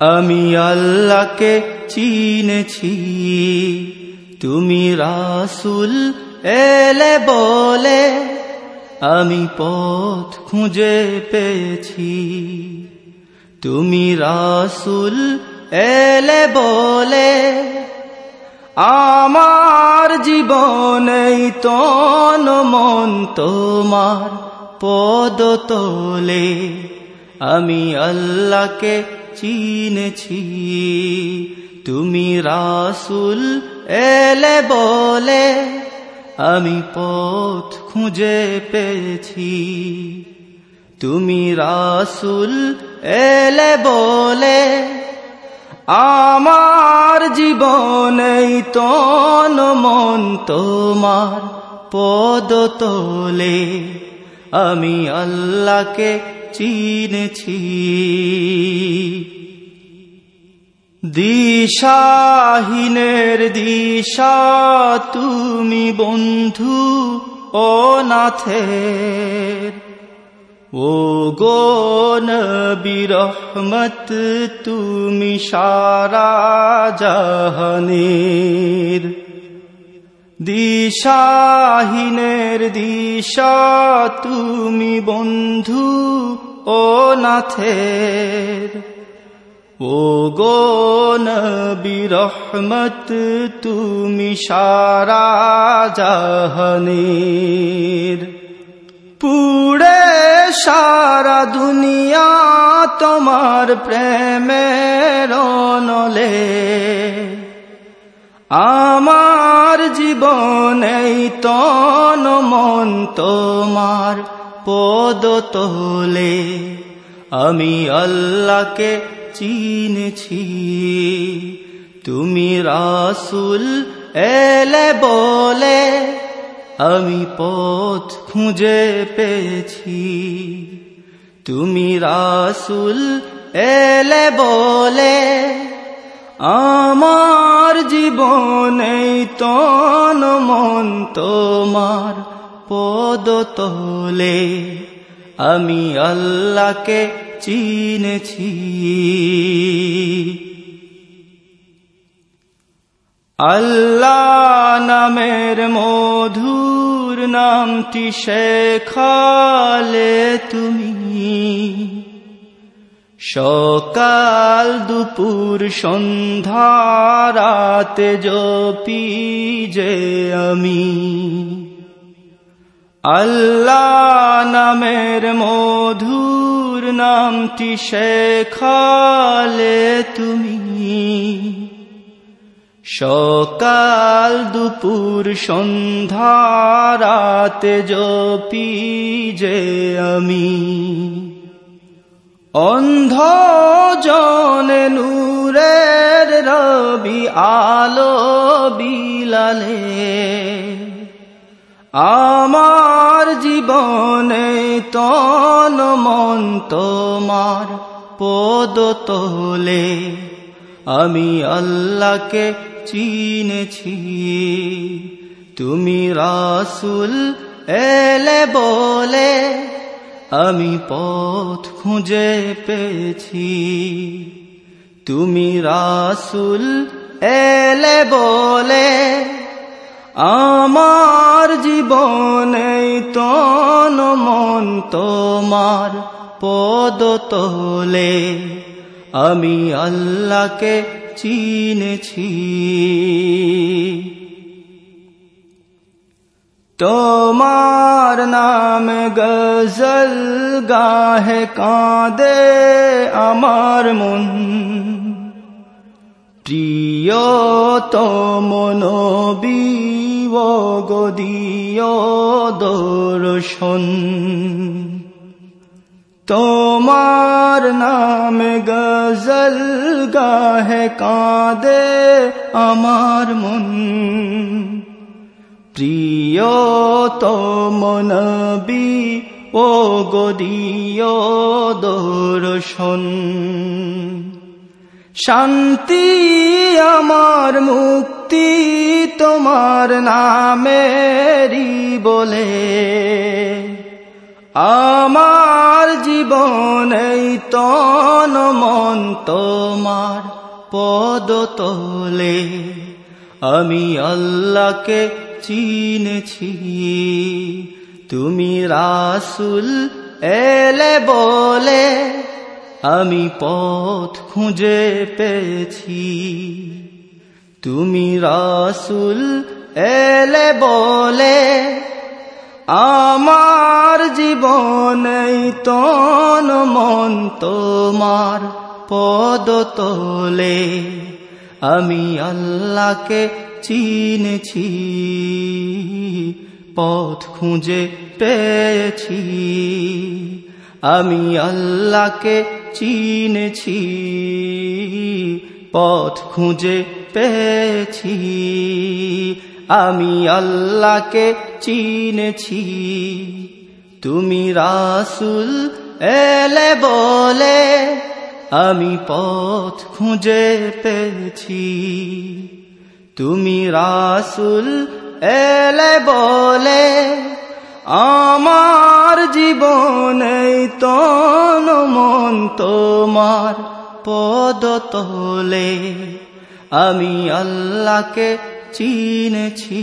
আমি আল্লাহকে চিনেছি। তুমি রাসুল এলে বলে, আমি পথ খুঁজে পেয়েছি। তুমি রাসুল এলে বলে, আমার জীবনে তন মন তোমার পদ তোলে। আমি আল্লাহকে চিনেছি। তুমি রাসুল এলে বলে, আমি পথ খুঁজে পেয়েছি। তুমি রাসুল এলে বলে, আমার জীবনে তন মন তোমার পদ তোলে। আমি আল্লাহকে চিনেছি। দিশাহীনের দিশা তুমি বন্ধু ও নাথের। ও গো নবী তুমি সারা জাহানের। দিশাহীনের দিশা তুমি বন্ধু, ও নাথের। ও গো নবী রহমত, তুমি সারা জাহানের। পুড়ে সারা দুনিয়া তোমার প্রেমের নলে আমার জীবনে তন মন তোমার পদ তোলে। আমি আল্লাহকে চিনছি। তুমি রাসুল এলে বলে, আমি পথ খুঁজে পেয়েছি। তুমি রাসুল এলে বলে আমার জীবনে তন মন তোমার পদ তোলে। আমি আল্লাহকে চিনেছি। আল্লাহ নামের মধুর নামটি শেখালে তুমি। সকাল দুপুর সন্ধ্যা জপি যে আমি। আল্লাহ নামের মধুর নামটি শেখালে তুমি। সকাল দুপুর সন্ধ্যা জপি যে আমি। অন্ধ জনে নূরের রবি আলো বিলালে। আমার জীবনে তন মন তোমার পদ তোলে। আমি আল্লাহকে চিনেছি। তুমি রাসুল এলে বলে আমি পথ খুঁজে পেয়েছি। তুমি রাসুল এলে বলে, আমার জীবনে তন মন তোমার পদ তোলে। আমি আল্লাহকে চিনেছি। তোমার গজল গাহে কাঁদে আমার মন। প্রিয় তমনবী গদিয় দর্শন। তোমার নাম গজল গাহে কাঁদে আমার মন। প্রিয় তমনবী ও গদিয় দর্শন। শান্তি আমার মুক্তি তোমার নামেরই বলে। আমার জীবনে তন মন তোমার পদ তোলে। আমি আল্লাহকে চিনেছি। তুমি রাসুল এলে বলে আমি পথ খুঁজে পেয়েছি। তুমি রাসুল এলে বলে আমার জীবনে তন মন তোমার পদ তোলে। আমি আল্লাহকে চিনেছি, পথ খুঁজে পেয়েছি। আমি আল্লাহকে চিনেছি, পথ খুঁজে পেয়েছি। আমি আল্লাহকে চিনেছি, তুমি রাসুল এলে বলে, আমি পথ খুঁজে পেয়েছি। তুমি রাসুল এলে বলে আমার জীবনে তন মন তোমার পদ তোলে। আমি আল্লাহকে চিনেছি।